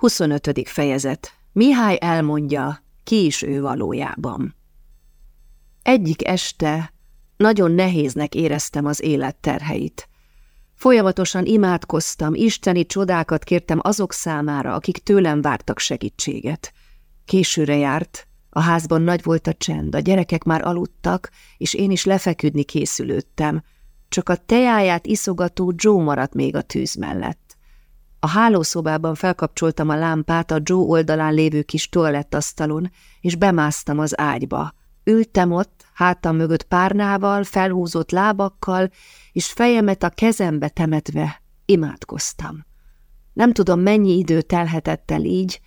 25. fejezet. Mihály elmondja, ki is ő valójában. Egyik este nagyon nehéznek éreztem az élet terheit. Folyamatosan imádkoztam, isteni csodákat kértem azok számára, akik tőlem vártak segítséget. Későre járt, a házban nagy volt a csend, a gyerekek már aludtak, és én is lefeküdni készülődtem. Csak a teáját iszogató Joe maradt még a tűz mellett. A hálószobában felkapcsoltam a lámpát a Joe oldalán lévő kis toalettasztalon, és bemásztam az ágyba. Ültem ott, hátam mögött párnával, felhúzott lábakkal, és fejemet a kezembe temetve imádkoztam. Nem tudom, mennyi idő telhetett el így,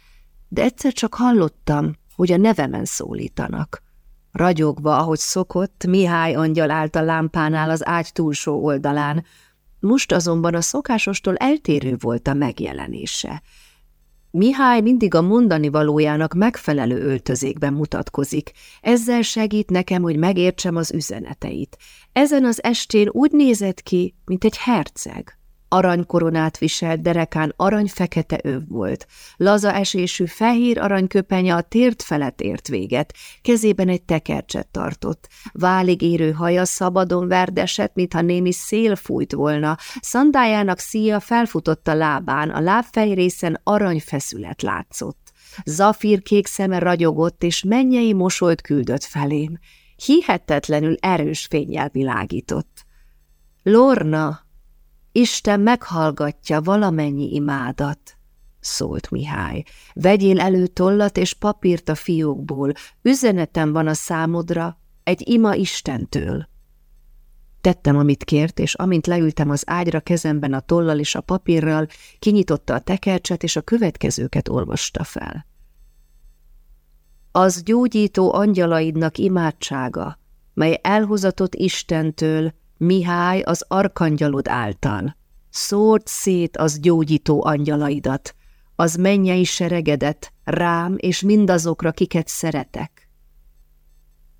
de egyszer csak hallottam, hogy a nevemen szólítanak. Ragyogva, ahogy szokott, Mihály angyal állt a lámpánál az ágy túlsó oldalán, most azonban a szokásostól eltérő volt a megjelenése. Mihály mindig a mondani valójának megfelelő öltözékben mutatkozik. Ezzel segít nekem, hogy megértsem az üzeneteit. Ezen az estén úgy nézett ki, mint egy herceg. Aranykoronát viselt, derekán arany-fekete öv volt. Laza esésű fehér aranyköpenye a tért felett ért véget, kezében egy tekercset tartott. Válig érő haja szabadon verdesett, mintha némi szél fújt volna. Szandájának szíja felfutott a lábán, a lábfejrészen aranyfeszület látszott. Zafírkék szeme ragyogott, és mennyei mosolyt küldött felém. Hihetetlenül erős fényjel világított. Lorna, Isten meghallgatja valamennyi imádat, szólt Mihály. Vegyél elő tollat és papírt a fiókból, üzenetem van a számodra, egy ima Istentől. Tettem, amit kért, és amint leültem az ágyra kezemben a tollal és a papírral, kinyitotta a tekercset, és a következőket olvasta fel. Az gyógyító angyalaidnak imádsága, mely elhozatott Istentől, Mihály az arkangyalod által. Szórt szét az gyógyító angyalaidat, az mennyei seregedet, rám és mindazokra, kiket szeretek.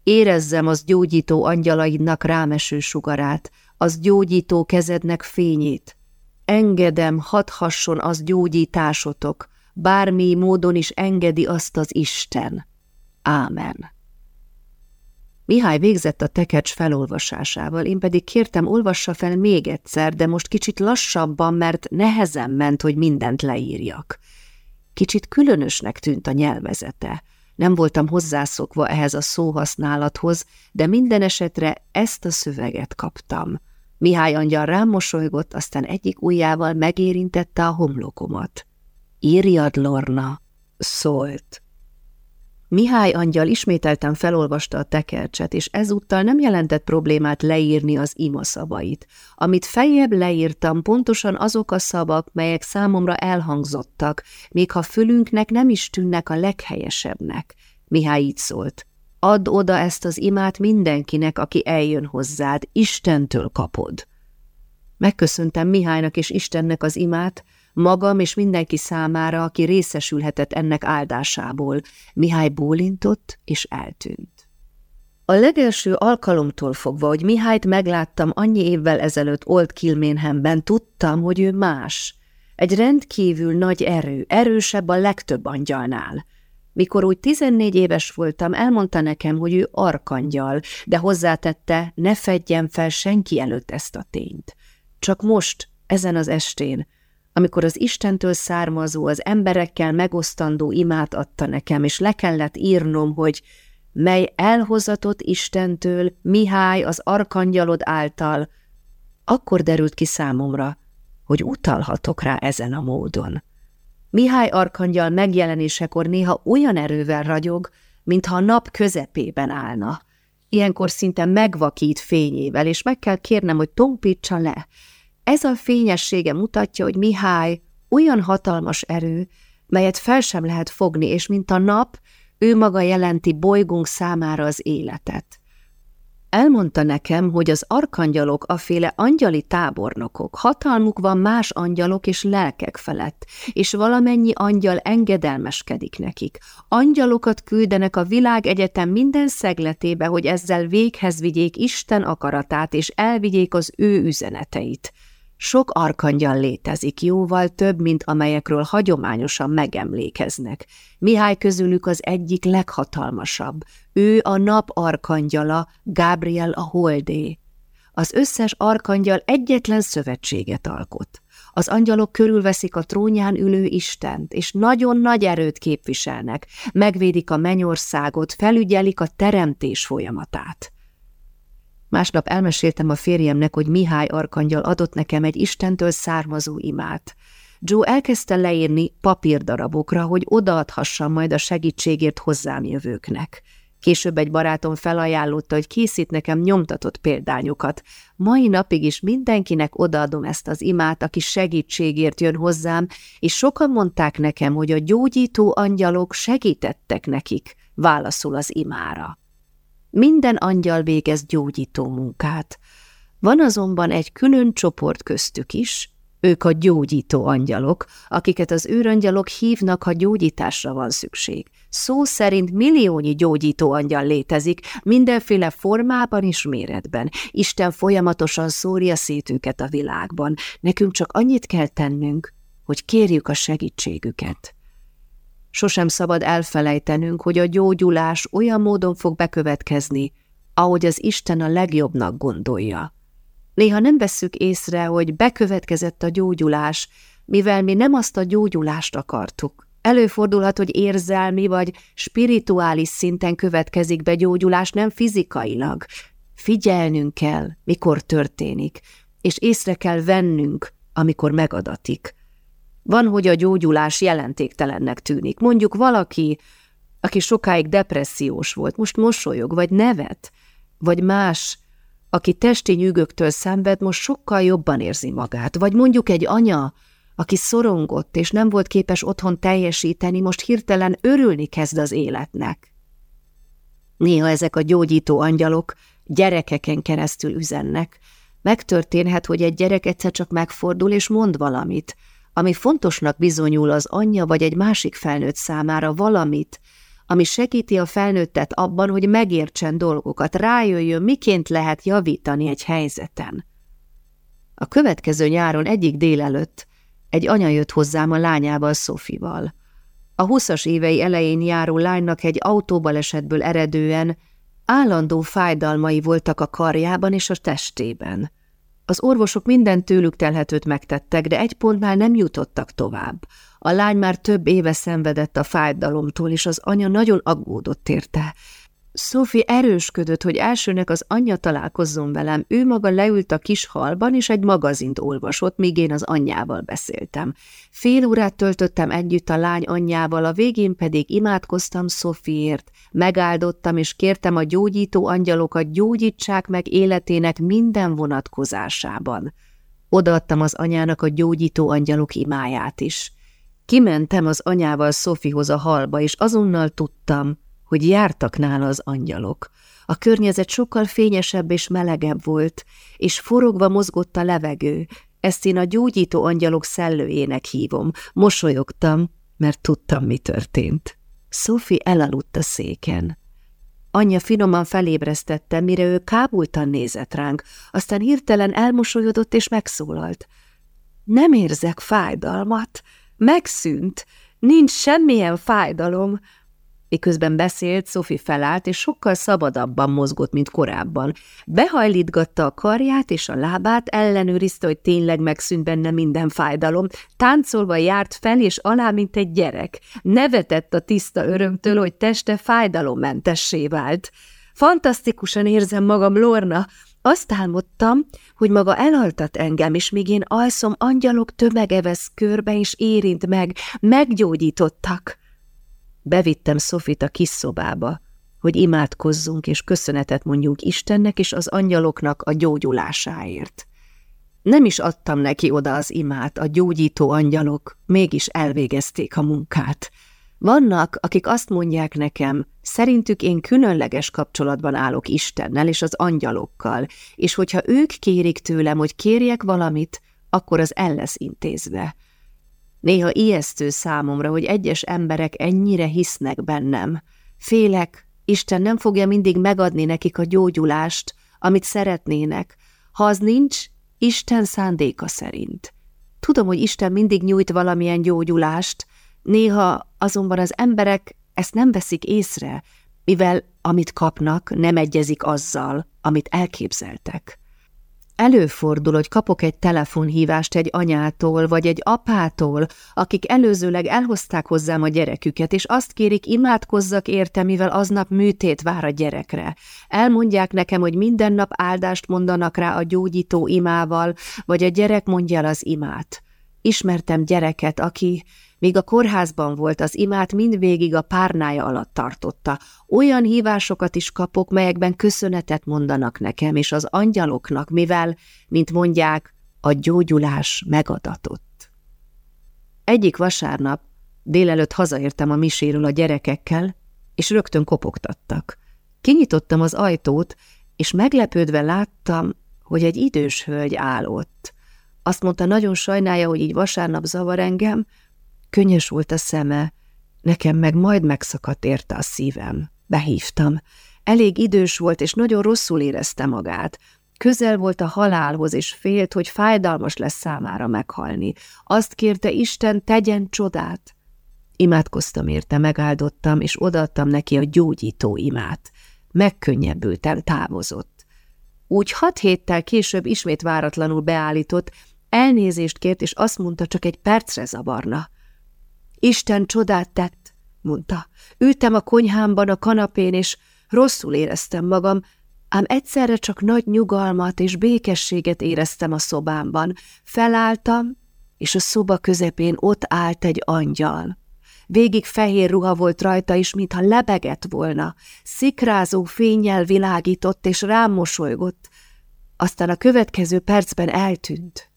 Érezzem az gyógyító angyalaidnak rámeső sugarát, az gyógyító kezednek fényét. Engedem, hadhasson az gyógyításotok, bármi módon is engedi azt az Isten. Ámen. Mihály végzett a tekercs felolvasásával, én pedig kértem, olvassa fel még egyszer, de most kicsit lassabban, mert nehezen ment, hogy mindent leírjak. Kicsit különösnek tűnt a nyelvezete. Nem voltam hozzászokva ehhez a szóhasználathoz, de minden esetre ezt a szöveget kaptam. Mihály angyal rám mosolygott, aztán egyik ujjával megérintette a homlokomat. Írjad, Lorna, szólt. Mihály angyal ismételten felolvasta a tekercset, és ezúttal nem jelentett problémát leírni az ima szavait. Amit feljebb leírtam, pontosan azok a szavak, melyek számomra elhangzottak, még ha fülünknek nem is tűnnek a leghelyesebbnek. Mihály így szólt. Add oda ezt az imát mindenkinek, aki eljön hozzád, Istentől kapod. Megköszöntem Mihálynak és Istennek az imát, magam és mindenki számára, aki részesülhetett ennek áldásából. Mihály bólintott és eltűnt. A legelső alkalomtól fogva, hogy Mihályt megláttam annyi évvel ezelőtt Old Kilménhemben, tudtam, hogy ő más. Egy rendkívül nagy erő, erősebb a legtöbb angyalnál. Mikor úgy tizennégy éves voltam, elmondta nekem, hogy ő arkangyal, de hozzátette, ne fedjen fel senki előtt ezt a tényt. Csak most, ezen az estén, amikor az Istentől származó, az emberekkel megosztandó imát adta nekem, és le kellett írnom, hogy mely elhozatott Istentől, Mihály az arkangyalod által, akkor derült ki számomra, hogy utalhatok rá ezen a módon. Mihály arkangyal megjelenésekor néha olyan erővel ragyog, mintha a nap közepében állna. Ilyenkor szinte megvakít fényével, és meg kell kérnem, hogy tompítsa le, ez a fényessége mutatja, hogy Mihály olyan hatalmas erő, melyet fel sem lehet fogni, és mint a nap, ő maga jelenti bolygónk számára az életet. Elmondta nekem, hogy az arkangyalok aféle angyali tábornokok, hatalmuk van más angyalok és lelkek felett, és valamennyi angyal engedelmeskedik nekik. Angyalokat küldenek a világegyetem minden szegletébe, hogy ezzel véghez vigyék Isten akaratát, és elvigyék az ő üzeneteit. Sok arkangyal létezik, jóval több, mint amelyekről hagyományosan megemlékeznek. Mihály közülük az egyik leghatalmasabb. Ő a nap arkangyala, Gabriel a holdé. Az összes arkangyal egyetlen szövetséget alkot. Az angyalok körülveszik a trónján ülő Istent, és nagyon nagy erőt képviselnek, megvédik a mennyországot, felügyelik a teremtés folyamatát. Másnap elmeséltem a férjemnek, hogy Mihály arkangyal adott nekem egy Istentől származó imát. Joe elkezdte leírni papírdarabokra, hogy odaadhassam majd a segítségért hozzám jövőknek. Később egy barátom felajánlotta, hogy készít nekem nyomtatott példányokat. Mai napig is mindenkinek odaadom ezt az imát, aki segítségért jön hozzám, és sokan mondták nekem, hogy a gyógyító angyalok segítettek nekik, válaszol az imára. Minden angyal végez gyógyító munkát. Van azonban egy külön csoport köztük is, ők a gyógyító angyalok, akiket az őrangyalok hívnak, ha gyógyításra van szükség. Szó szerint milliónyi gyógyító angyal létezik, mindenféle formában és méretben. Isten folyamatosan szórja szét őket a világban. Nekünk csak annyit kell tennünk, hogy kérjük a segítségüket. Sosem szabad elfelejtenünk, hogy a gyógyulás olyan módon fog bekövetkezni, ahogy az Isten a legjobbnak gondolja. Néha nem vesszük észre, hogy bekövetkezett a gyógyulás, mivel mi nem azt a gyógyulást akartuk. Előfordulhat, hogy érzelmi vagy spirituális szinten következik be gyógyulás, nem fizikailag. Figyelnünk kell, mikor történik, és észre kell vennünk, amikor megadatik. Van, hogy a gyógyulás jelentéktelennek tűnik. Mondjuk valaki, aki sokáig depressziós volt, most mosolyog, vagy nevet, vagy más, aki testi nyűgöktől szenved, most sokkal jobban érzi magát. Vagy mondjuk egy anya, aki szorongott és nem volt képes otthon teljesíteni, most hirtelen örülni kezd az életnek. Néha ezek a gyógyító angyalok gyerekeken keresztül üzennek. Megtörténhet, hogy egy gyerek egyszer csak megfordul és mond valamit, ami fontosnak bizonyul az anyja vagy egy másik felnőtt számára valamit, ami segíti a felnőttet abban, hogy megértsen dolgokat, rájöjjön, miként lehet javítani egy helyzeten. A következő nyáron egyik délelőtt egy anya jött hozzám a lányával, Szofival. A huszas évei elején járó lánynak egy autóbalesetből eredően állandó fájdalmai voltak a karjában és a testében. Az orvosok minden tőlük telhetőt megtettek, de egy pontnál nem jutottak tovább. A lány már több éve szenvedett a fájdalomtól, és az anya nagyon aggódott érte. Sophie erősködött, hogy elsőnek az anyja találkozzon velem. Ő maga leült a kis halban, és egy magazint olvasott, míg én az anyjával beszéltem. Fél órát töltöttem együtt a lány anyjával, a végén pedig imádkoztam Szofiért. Megáldottam, és kértem a gyógyító angyalokat, gyógyítsák meg életének minden vonatkozásában. Odaadtam az anyának a gyógyító angyalok imáját is. Kimentem az anyával Szofihoz a halba, és azonnal tudtam, hogy jártak nála az angyalok. A környezet sokkal fényesebb és melegebb volt, és forogva mozgott a levegő. Ezt én a gyógyító angyalok szellőjének hívom. Mosolyogtam, mert tudtam, mi történt. Sophie elaludt a széken. Anyja finoman felébresztette, mire ő kábultan nézett ránk, aztán hirtelen elmosolyodott és megszólalt. Nem érzek fájdalmat, megszűnt, nincs semmilyen fájdalom, Miközben beszélt, Sophie felállt, és sokkal szabadabban mozgott, mint korábban. Behajlítgatta a karját és a lábát, ellenőrizte, hogy tényleg megszűnt benne minden fájdalom. Táncolva járt fel és alá, mint egy gyerek. Nevetett a tiszta örömtől, hogy teste fájdalommentessé vált. Fantasztikusan érzem magam, Lorna. Azt álmodtam, hogy maga elaltat engem, és míg én alszom, angyalok tömege vesz körbe, és érint meg, meggyógyítottak. Bevittem Sofit a kis szobába, hogy imádkozzunk és köszönetet mondjunk Istennek és az angyaloknak a gyógyulásáért. Nem is adtam neki oda az imát, a gyógyító angyalok mégis elvégezték a munkát. Vannak, akik azt mondják nekem, szerintük én különleges kapcsolatban állok Istennel és az angyalokkal, és hogyha ők kérik tőlem, hogy kérjek valamit, akkor az el lesz intézve. Néha ijesztő számomra, hogy egyes emberek ennyire hisznek bennem. Félek, Isten nem fogja mindig megadni nekik a gyógyulást, amit szeretnének. Ha az nincs, Isten szándéka szerint. Tudom, hogy Isten mindig nyújt valamilyen gyógyulást, néha azonban az emberek ezt nem veszik észre, mivel amit kapnak, nem egyezik azzal, amit elképzeltek. Előfordul, hogy kapok egy telefonhívást egy anyától vagy egy apától, akik előzőleg elhozták hozzám a gyereküket, és azt kérik, imádkozzak érte, mivel aznap műtét vár a gyerekre. Elmondják nekem, hogy minden nap áldást mondanak rá a gyógyító imával, vagy a gyerek mondja el az imát. Ismertem gyereket, aki Míg a kórházban volt, az imát mindvégig a párnája alatt tartotta. Olyan hívásokat is kapok, melyekben köszönetet mondanak nekem és az angyaloknak, mivel, mint mondják, a gyógyulás megadatott. Egyik vasárnap délelőtt hazaértem a miséről a gyerekekkel, és rögtön kopogtattak. Kinyitottam az ajtót, és meglepődve láttam, hogy egy idős hölgy áll ott. Azt mondta, nagyon sajnálja, hogy így vasárnap zavar engem, Könnyes volt a szeme, nekem meg majd megszakadt érte a szívem. Behívtam. Elég idős volt, és nagyon rosszul érezte magát. Közel volt a halálhoz, és félt, hogy fájdalmas lesz számára meghalni. Azt kérte, Isten tegyen csodát. Imádkoztam érte, megáldottam, és odaadtam neki a gyógyító imát. Megkönnyebbültem, távozott. Úgy hat héttel később ismét váratlanul beállított, elnézést kért, és azt mondta, csak egy percre zavarna. Isten csodát tett, mondta. Ültem a konyhámban a kanapén, és rosszul éreztem magam, ám egyszerre csak nagy nyugalmat és békességet éreztem a szobámban. Felálltam, és a szoba közepén ott állt egy angyal. Végig fehér ruha volt rajta is, mintha lebegett volna. Szikrázó fényjel világított, és rám mosolygott. Aztán a következő percben eltűnt.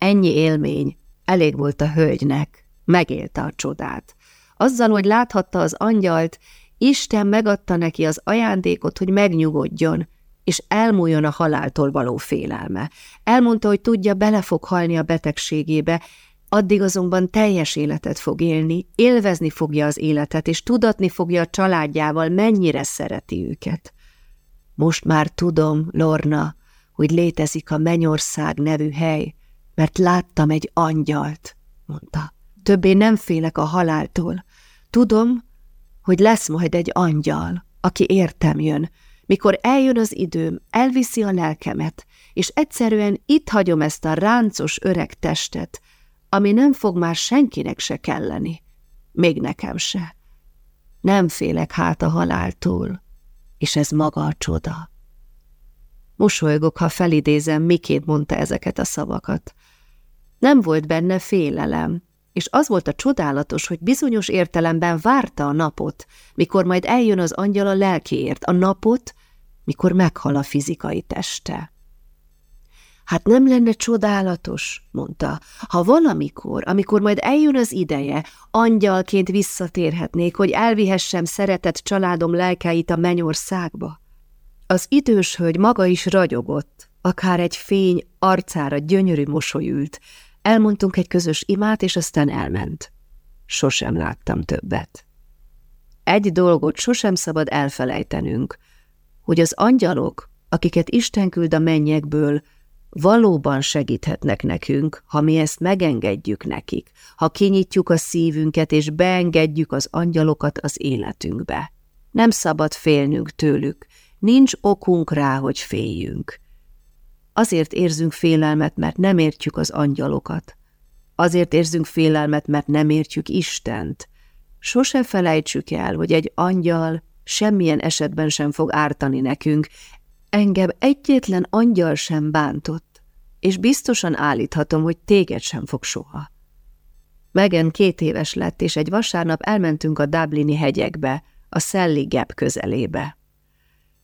Ennyi élmény elég volt a hölgynek, megélte a csodát. Azzal, hogy láthatta az angyalt, Isten megadta neki az ajándékot, hogy megnyugodjon, és elmúljon a haláltól való félelme. Elmondta, hogy tudja, bele fog halni a betegségébe, addig azonban teljes életet fog élni, élvezni fogja az életet, és tudatni fogja a családjával, mennyire szereti őket. Most már tudom, Lorna, hogy létezik a Mennyország nevű hely, mert láttam egy angyalt, mondta. Többé nem félek a haláltól. Tudom, hogy lesz majd egy angyal, aki értem jön. Mikor eljön az időm, elviszi a lelkemet, és egyszerűen itt hagyom ezt a ráncos öreg testet, ami nem fog már senkinek se kelleni, még nekem se. Nem félek hát a haláltól, és ez maga a csoda. Mosolygok, ha felidézem, miként mondta ezeket a szavakat. Nem volt benne félelem, és az volt a csodálatos, hogy bizonyos értelemben várta a napot, mikor majd eljön az angyal a lelkiért, a napot, mikor meghal a fizikai teste. Hát nem lenne csodálatos, mondta, ha valamikor, amikor majd eljön az ideje, angyalként visszatérhetnék, hogy elvihessem szeretett családom lelkeit a mennyországba. Az idős hölgy maga is ragyogott, akár egy fény arcára gyönyörű mosolyült, Elmondtunk egy közös imát, és aztán elment. Sosem láttam többet. Egy dolgot sosem szabad elfelejtenünk, hogy az angyalok, akiket Isten küld a mennyekből, valóban segíthetnek nekünk, ha mi ezt megengedjük nekik, ha kinyitjuk a szívünket és beengedjük az angyalokat az életünkbe. Nem szabad félnünk tőlük, nincs okunk rá, hogy féljünk. Azért érzünk félelmet, mert nem értjük az angyalokat. Azért érzünk félelmet, mert nem értjük Istent. Sose felejtsük el, hogy egy angyal semmilyen esetben sem fog ártani nekünk. Engem egyetlen angyal sem bántott, és biztosan állíthatom, hogy téged sem fog soha. Megen két éves lett, és egy vasárnap elmentünk a Dublini hegyekbe, a Szelli Gap közelébe.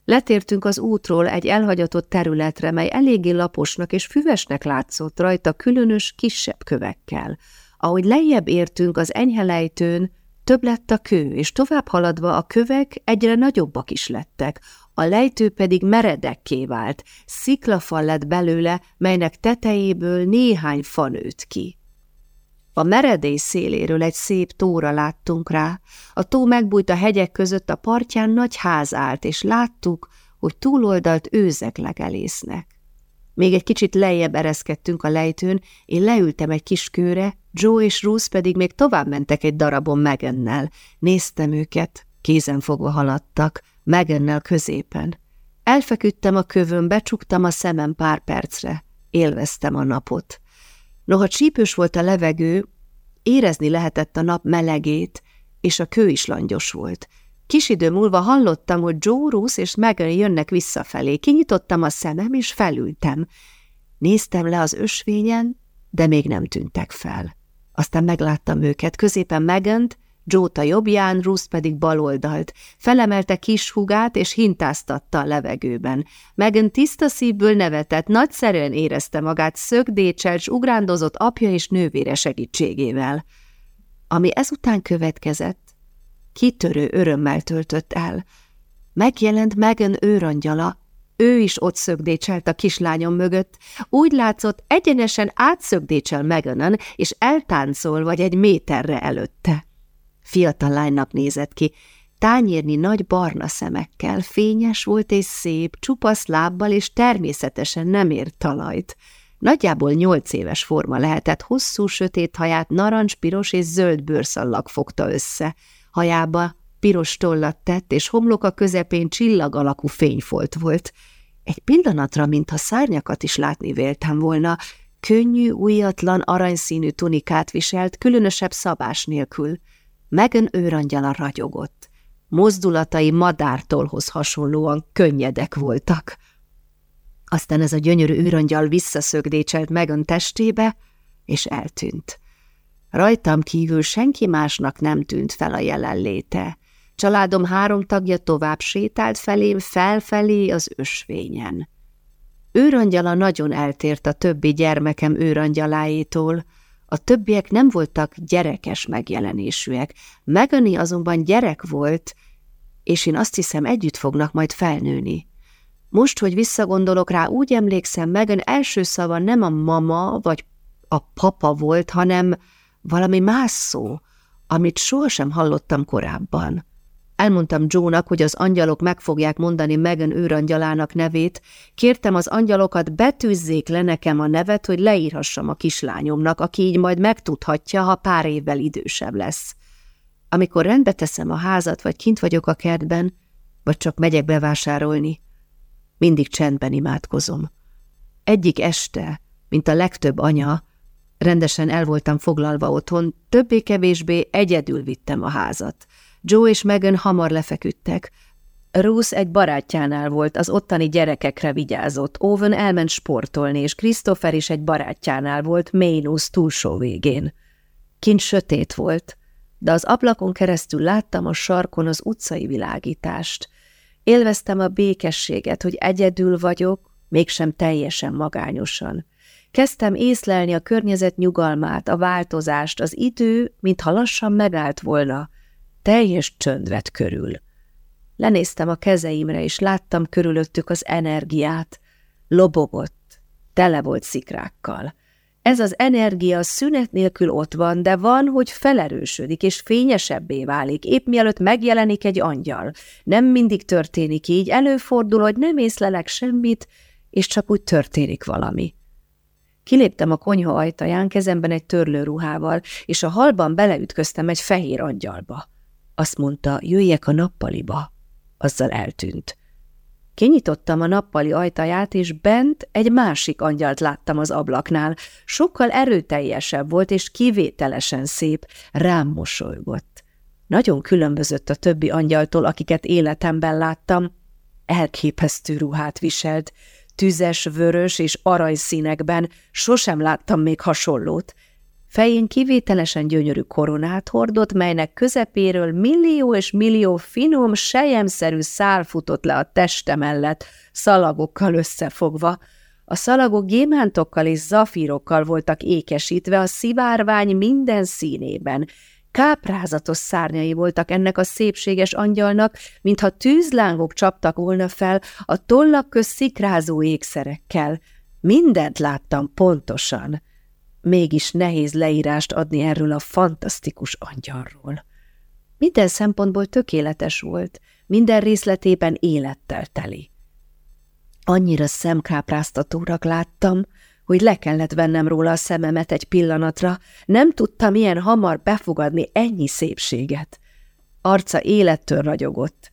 Letértünk az útról egy elhagyatott területre, mely eléggé laposnak és füvesnek látszott rajta különös, kisebb kövekkel. Ahogy lejjebb értünk az enyhe lejtőn, több lett a kő, és tovább haladva a kövek egyre nagyobbak is lettek, a lejtő pedig meredekké vált, sziklafal lett belőle, melynek tetejéből néhány fa nőtt ki. A meredély széléről egy szép tóra láttunk rá, a tó megbújt a hegyek között, a partján nagy ház állt, és láttuk, hogy túloldalt őzek legelésznek. Még egy kicsit lejjebb ereszkedtünk a lejtőn, én leültem egy kis kőre, Joe és Ruth pedig még tovább mentek egy darabon Megennel. Néztem őket, kézen fogva haladtak, Megennel középen. Elfeküdtem a kövön, becsuktam a szemem pár percre. Élveztem a napot. Noha csípős volt a levegő, érezni lehetett a nap melegét, és a kő is langyos volt. Kis idő múlva hallottam, hogy Joe Rusz és Megan jönnek visszafelé. Kinyitottam a szemem, és felültem. Néztem le az ösvényen, de még nem tűntek fel. Aztán megláttam őket, középen Megant, Jóta jobbján, Rusz pedig baloldalt. Felemelte kis hugát, és hintáztatta a levegőben. Megan tiszta szívből nevetett, nagyszerűen érezte magát szögdécsel, s ugrándozott apja és nővére segítségével. Ami ezután következett, kitörő örömmel töltött el. Megjelent Megan őrangyala, ő is ott szögdécselt a kislányom mögött. Úgy látszott, egyenesen átszögdécsel Meganon, és eltáncol vagy egy méterre előtte. Fiatal lánynak nézett ki, tányérni nagy barna szemekkel, fényes volt és szép, csupasz lábbal és természetesen nem ért talajt. Nagyjából nyolc éves forma lehetett, hosszú, sötét haját narancs, piros és zöld bőrszallag fogta össze. Hajába piros tollat tett, és homloka közepén csillag alakú fényfolt volt. Egy pillanatra, mintha szárnyakat is látni véltem volna, könnyű, újatlan, aranyszínű tunikát viselt, különösebb szabás nélkül. Megan őrangyala ragyogott. Mozdulatai madártolhoz hasonlóan könnyedek voltak. Aztán ez a gyönyörű őrangyal visszaszögdécselt Megan testébe, és eltűnt. Rajtam kívül senki másnak nem tűnt fel a jelenléte. Családom három tagja tovább sétált felém, felfelé az ösvényen. Őrangyala nagyon eltért a többi gyermekem őrangyaláétól, a többiek nem voltak gyerekes megjelenésűek, Megani azonban gyerek volt, és én azt hiszem együtt fognak majd felnőni. Most, hogy visszagondolok rá, úgy emlékszem, Megan első szava nem a mama vagy a papa volt, hanem valami más szó, amit sohasem hallottam korábban. Elmondtam Jónak, hogy az angyalok meg fogják mondani Megan őrangyalának nevét, kértem az angyalokat betűzzék le nekem a nevet, hogy leírhassam a kislányomnak, aki így majd megtudhatja, ha pár évvel idősebb lesz. Amikor rendbe teszem a házat, vagy kint vagyok a kertben, vagy csak megyek bevásárolni, mindig csendben imádkozom. Egyik este, mint a legtöbb anya, rendesen el voltam foglalva otthon, többé-kevésbé egyedül vittem a házat – Joe és Megan hamar lefeküdtek. Ruth egy barátjánál volt, az ottani gyerekekre vigyázott. Owen elment sportolni, és Christopher is egy barátjánál volt, Mainus túlsó végén. Kint sötét volt, de az ablakon keresztül láttam a sarkon az utcai világítást. Élveztem a békességet, hogy egyedül vagyok, mégsem teljesen magányosan. Kezdtem észlelni a környezet nyugalmát, a változást, az idő, mintha lassan megállt volna – teljes csönd vett körül. Lenéztem a kezeimre, és láttam körülöttük az energiát. Lobogott, tele volt szikrákkal. Ez az energia szünet nélkül ott van, de van, hogy felerősödik és fényesebbé válik, épp mielőtt megjelenik egy angyal. Nem mindig történik így, előfordul, hogy nem észlelek semmit, és csak úgy történik valami. Kiléptem a konyha ajtaján kezemben egy törlőruhával, és a halban beleütköztem egy fehér angyalba. Azt mondta, jöjjek a nappaliba. Azzal eltűnt. Kinyitottam a nappali ajtaját, és bent egy másik angyalt láttam az ablaknál. Sokkal erőteljesebb volt, és kivételesen szép, rám mosolygott. Nagyon különbözött a többi angyaltól, akiket életemben láttam. Elképesztő ruhát viselt, tüzes, vörös és aranyszínekben, sosem láttam még hasonlót. Fején kivételesen gyönyörű koronát hordott, melynek közepéről millió és millió finom, sejemszerű szál futott le a teste mellett, szalagokkal összefogva. A szalagok gyémántokkal és zafírokkal voltak ékesítve a szivárvány minden színében. Káprázatos szárnyai voltak ennek a szépséges angyalnak, mintha tűzlángok csaptak volna fel a tollak köz szikrázó ékszerekkel. Mindent láttam pontosan mégis nehéz leírást adni erről a fantasztikus angyalról. Minden szempontból tökéletes volt, minden részletében élettel teli. Annyira szemkápráztatórak láttam, hogy le kellett vennem róla a szememet egy pillanatra, nem tudtam ilyen hamar befogadni ennyi szépséget. Arca élettől ragyogott.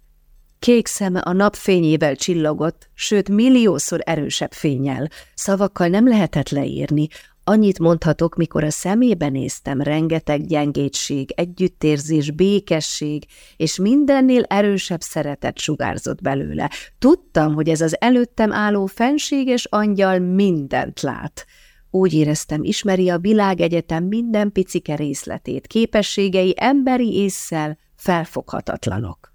Kék szeme a napfényével csillogott, sőt milliószor erősebb fényel. Szavakkal nem lehetett leírni, Annyit mondhatok, mikor a szemébe néztem, rengeteg gyengétség, együttérzés, békesség, és mindennél erősebb szeretet sugárzott belőle. Tudtam, hogy ez az előttem álló fenséges angyal mindent lát. Úgy éreztem, ismeri a világegyetem minden picike részletét, képességei emberi észszel felfoghatatlanok.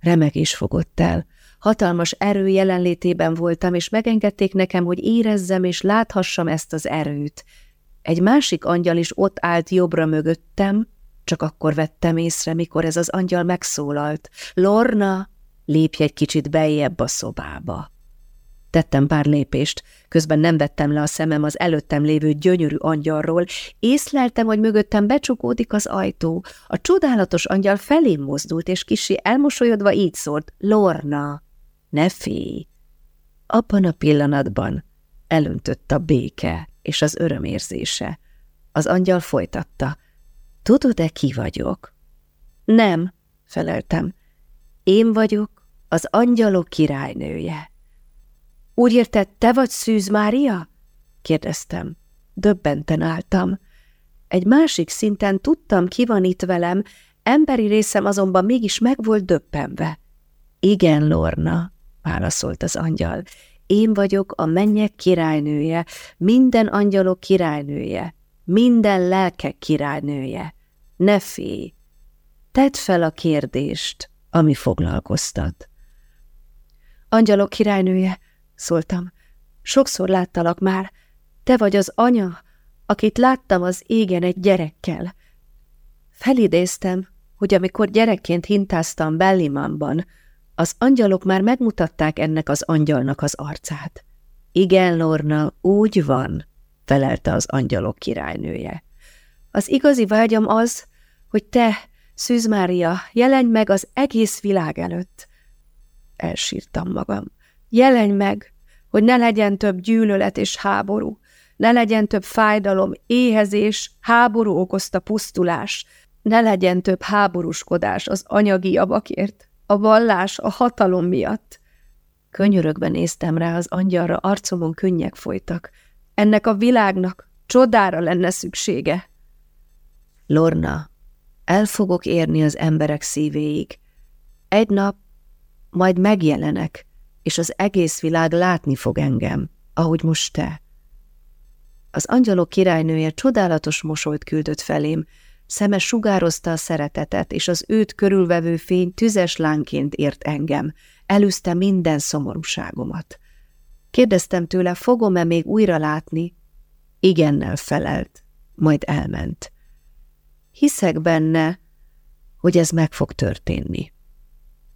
Remegés fogott el. Hatalmas erő jelenlétében voltam, és megengedték nekem, hogy érezzem és láthassam ezt az erőt. Egy másik angyal is ott állt jobbra mögöttem, csak akkor vettem észre, mikor ez az angyal megszólalt. Lorna, lépj egy kicsit bejebb a szobába. Tettem pár lépést, közben nem vettem le a szemem az előttem lévő gyönyörű angyalról, észleltem, hogy mögöttem becsukódik az ajtó. A csodálatos angyal felém mozdult, és kisi elmosolyodva így szólt, Lorna, ne félj! Abban a pillanatban elöntött a béke és az örömérzése. Az angyal folytatta. Tudod-e, ki vagyok? Nem, feleltem. Én vagyok az angyalok királynője. Úgy érted, te vagy Szűz Mária? kérdeztem. Döbbenten álltam. Egy másik szinten tudtam, ki van itt velem, emberi részem azonban mégis meg volt döbbenve. Igen, Lorna, válaszolt az angyal. Én vagyok a mennyek királynője, minden angyalok királynője, minden lelkek királynője. Ne félj! Tedd fel a kérdést, ami foglalkoztat. Angyalok királynője, szóltam, sokszor láttalak már, te vagy az anya, akit láttam az égen egy gyerekkel. Felidéztem, hogy amikor gyerekként hintáztam Bellimanban, az angyalok már megmutatták ennek az angyalnak az arcát. Igen, Lorna, úgy van, felelte az angyalok királynője. Az igazi vágyam az, hogy te, Szűz Mária, jelenj meg az egész világ előtt. Elsírtam magam. Jelenj meg, hogy ne legyen több gyűlölet és háború, ne legyen több fájdalom, éhezés, háború okozta pusztulás, ne legyen több háborúskodás az anyagi javakért, a vallás, a hatalom miatt. Könyörögben néztem rá az angyalra, arcomon könnyek folytak. Ennek a világnak csodára lenne szüksége. Lorna, el fogok érni az emberek szívéig. Egy nap majd megjelenek, és az egész világ látni fog engem, ahogy most te. Az angyalok királynője csodálatos mosolyt küldött felém, Szeme sugározta a szeretetet, és az őt körülvevő fény tüzes lánként ért engem, elűzte minden szomorúságomat. Kérdeztem tőle, fogom-e még újra látni? Igennel felelt, majd elment. Hiszek benne, hogy ez meg fog történni.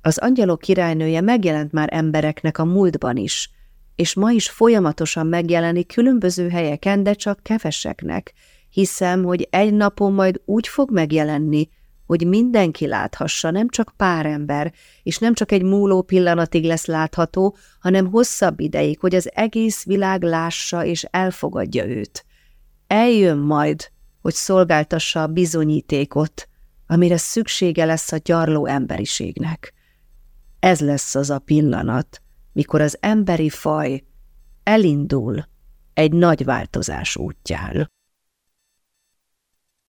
Az angyalok királynője megjelent már embereknek a múltban is, és ma is folyamatosan megjelenik különböző helyeken, de csak keveseknek, Hiszem, hogy egy napon majd úgy fog megjelenni, hogy mindenki láthassa, nem csak pár ember, és nem csak egy múló pillanatig lesz látható, hanem hosszabb ideig, hogy az egész világ lássa és elfogadja őt. Eljön majd, hogy szolgáltassa a bizonyítékot, amire szüksége lesz a gyarló emberiségnek. Ez lesz az a pillanat, mikor az emberi faj elindul egy nagy változás útjára.